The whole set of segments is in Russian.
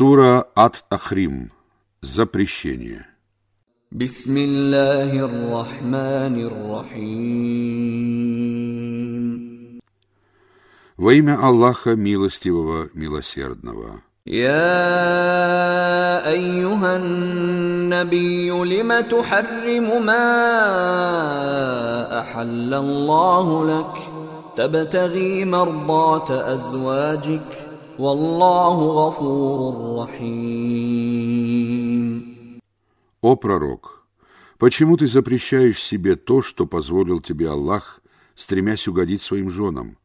Сура Ат-Тахрим. Запрещение. بسم الله الرحمن الرحيم Во имя Аллаха Милостивого, Милосердного. يا ايها النبي لم تحرم ما احل الله لك تبتغي مرضات ازواجك والله غفور رحيم О пророк, почему ты запрещаешь себе то, что позволил тебе Аллах, стремясь угодить своим женам?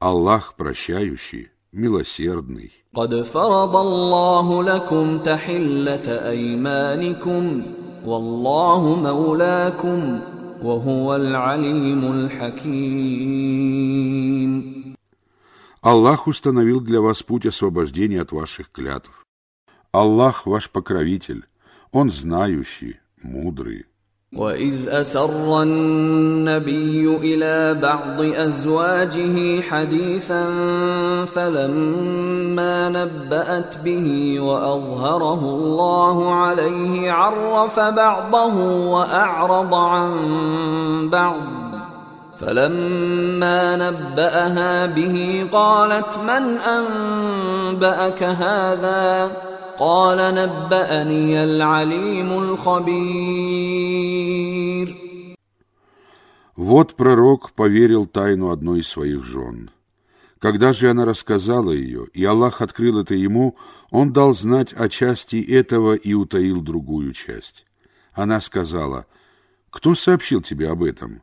Аллах прощающий, милосердный. قد فرض الله لكم تحله ايمانكم والله مولاكم وهو العليم الحكيم Аллах установил для вас путь освобождения от ваших клятв. Аллах ваш покровитель, Он знающий, мудрый. واذ اسر النبي الى بعض ازواجه حديثا فلما نبات به واظهره الله عليه عرف بعضه واعرض عن بعض فلما نباها به قالت من انباك هذا قال نبأني العليم الخبير Вот пророк поверил тайну одной из своих жен. Когда же она рассказала ее, и Аллах открыл это ему, он дал знать о части этого и утаил другую часть. Она сказала, «Кто сообщил тебе об этом?»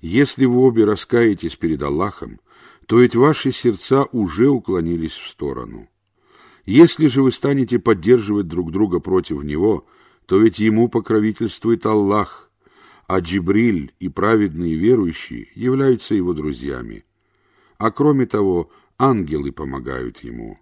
Если вы обе раскаетесь перед Аллахом, то ведь ваши сердца уже уклонились в сторону. Если же вы станете поддерживать друг друга против Него, то ведь Ему покровительствует Аллах, а Джибриль и праведные верующие являются Его друзьями. А кроме того, ангелы помогают Ему.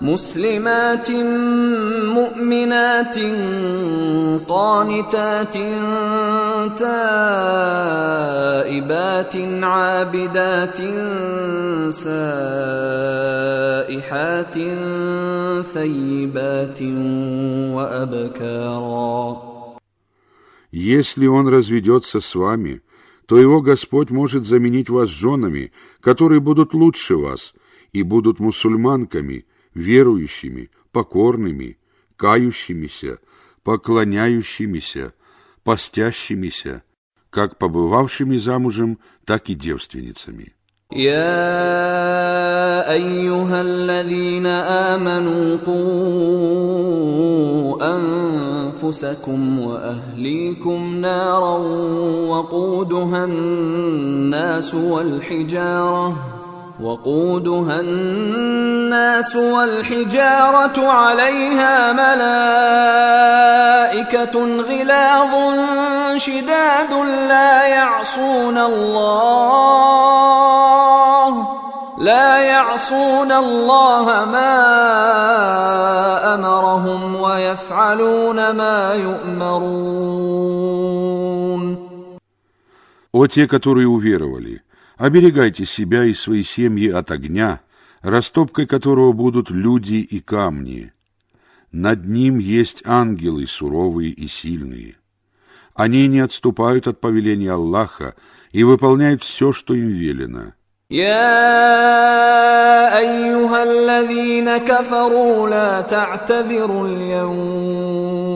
مسلمات مؤمنات قانتات تائبات عابدات سائحات ثيبات وأبكارا Если он разведется с вами, то его Господь может заменить вас женами, которые будут лучше вас и будут мусульманками, верующими, покорными, кающимися, поклоняющимися, постящимися, как побывавшими замужем, так и девственницами. يا ايها الذين امنوا قوا انفسكم واهليكم نارا وقودها الناس والحجاره وقودها الناس والحجاره عليها ملائكه غلاظ شداد لا يعصون الله لا يعصون الله ما امرهم ويفعلون ما يؤمرون О те, которые уверовали, оберегайте себя и свои семьи от огня, растопкой которого будут люди и камни. Над ним есть ангелы суровые и сильные. Они не отступают от повеления Аллаха и выполняют все, что им велено. يا ايها الذين كفروا لا تعتذروا اليوم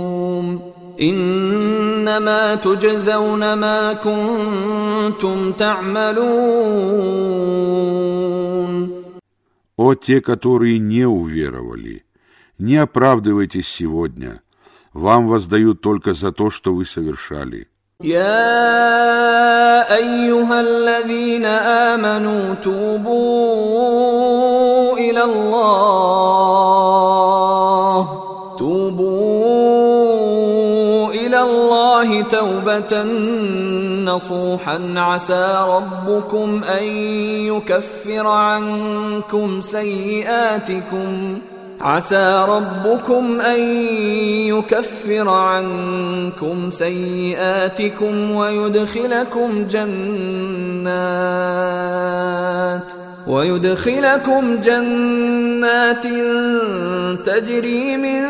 انما تجزون ما كنتم تعملون О те, которые не уверовали, не оправдывайтесь сегодня, вам воздают только за то, что вы совершали. يا ايها الذين امنوا توبوا نصوحا عسى ربكم ان يكفر عنكم سيئاتكم عسى ربكم ان يكفر عنكم سيئاتكم ويدخلكم جنات ويدخلكم جنات تجري من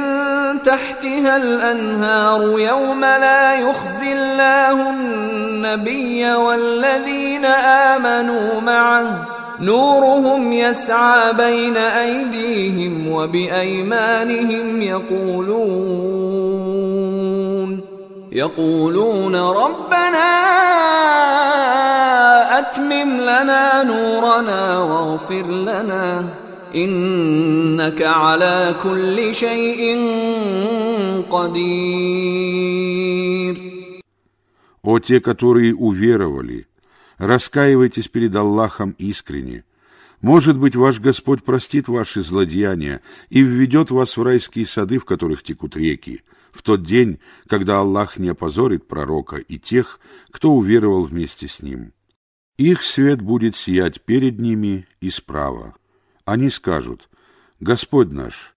تحتها الأنهار يوم لا يخزي الله النبي والذين آمنوا معه. نورهم يسعى بين أيديهم وبأيمانهم يقولون يقولون ربنا اتمم لنا نورنا واغفر لنا انك على كل شيء قدير О те, которые уверовали, Раскаивайтесь перед Аллахом искренне. Может быть, ваш Господь простит ваши злодеяния и введет вас в райские сады, в которых текут реки, в тот день, когда Аллах не опозорит пророка и тех, кто уверовал вместе с ним. Их свет будет сиять перед ними и справа. Они скажут, «Господь наш,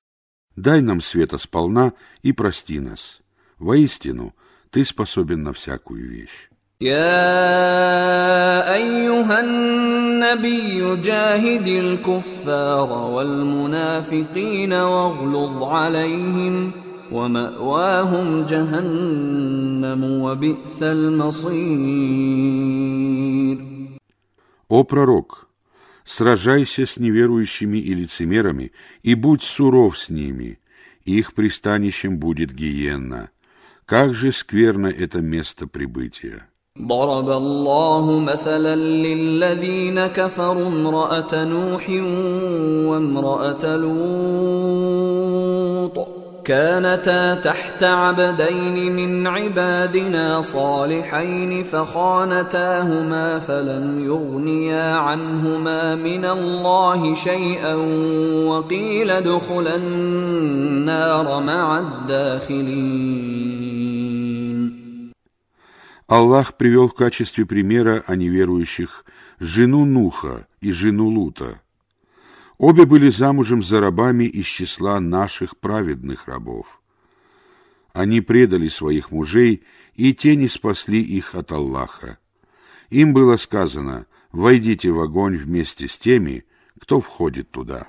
дай нам света сполна и прости нас. Воистину, Ты способен на всякую вещь». يا ايها النبي جاهد الكفار والمنافقين واغلظ عليهم وماواهم جهنم وبئس المصير О пророк, сражайся с неверующими и лицемерами и будь суров с ними, их пристанищем будет гиенна. Как же скверно это место прибытия! ضرب الله مثلا للذين كفروا امرأة نوح وامرأة لوط كانتا تحت عبدين من عبادنا صالحين فخانتاهما فلم يغنيا عنهما من الله شيئا وقيل ادخلا النار مع الداخلين Аллах привел в качестве примера о неверующих жену Нуха и жену Лута. Обе были замужем за рабами из числа наших праведных рабов. Они предали своих мужей, и те не спасли их от Аллаха. Им было сказано, войдите в огонь вместе с теми, кто входит туда.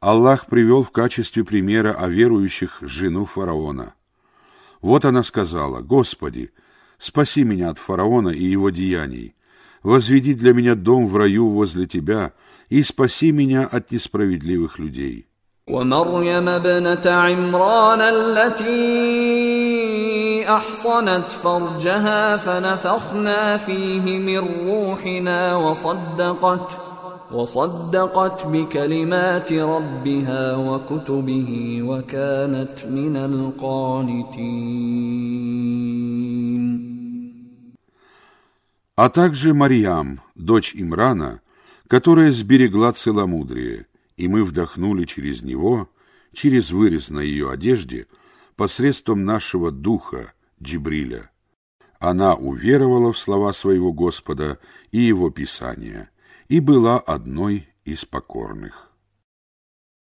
Аллах привел в качестве примера о верующих жену фараона. Вот она сказала, «Господи, спаси меня от фараона и его деяний, возведи для меня дом в раю возле Тебя и спаси меня от несправедливых людей». ومريم ابنة عمران التي أحصنت فرجها فنفخنا فيه من روحنا وصدقت وصدقت بكلمات ربها وكتبه وكانت من القانتين А также Марьям, дочь Имрана, которая сберегла целомудрие, и мы вдохнули через него, через вырез на ее одежде, посредством нашего духа, Джибриля. Она уверовала в слова своего Господа и его Писания – и была одной из покорных.